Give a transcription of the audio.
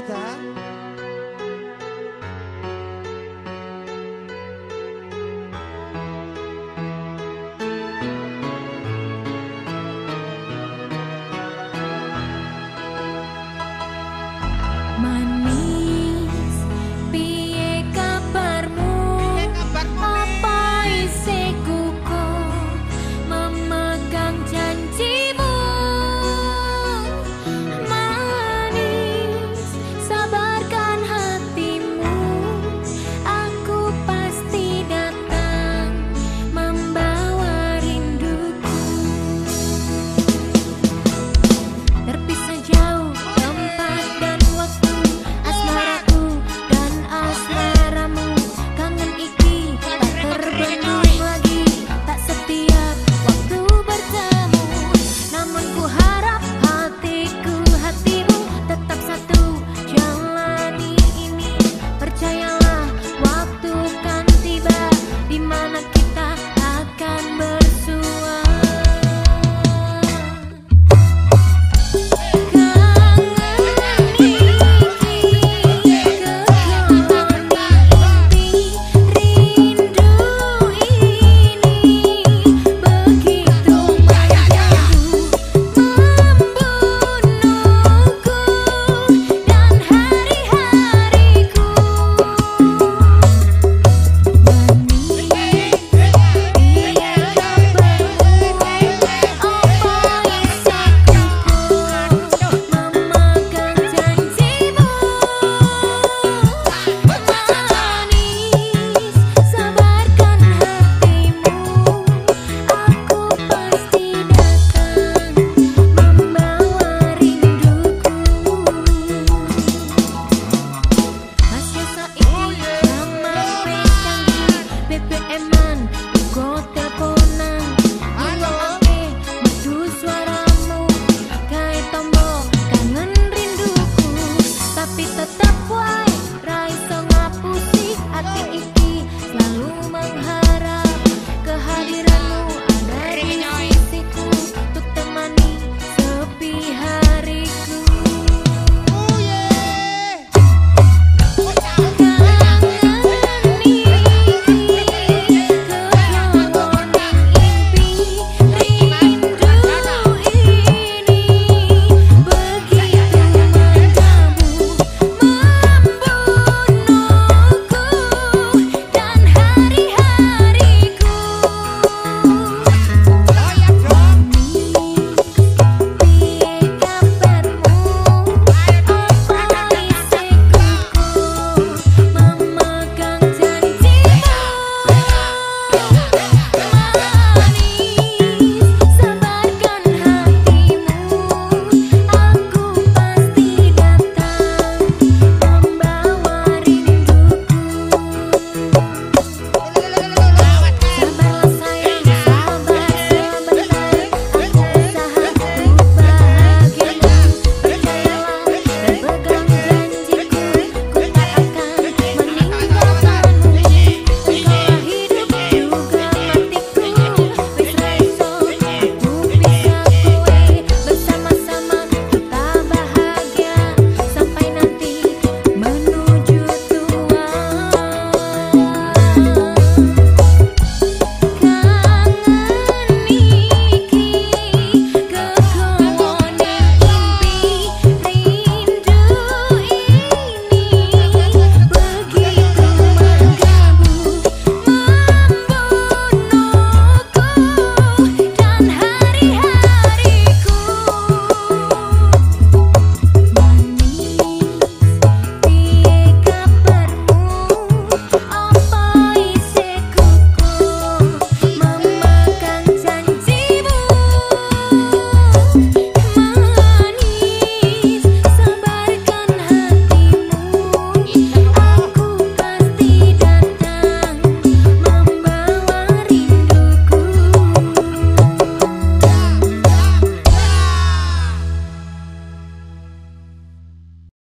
vida.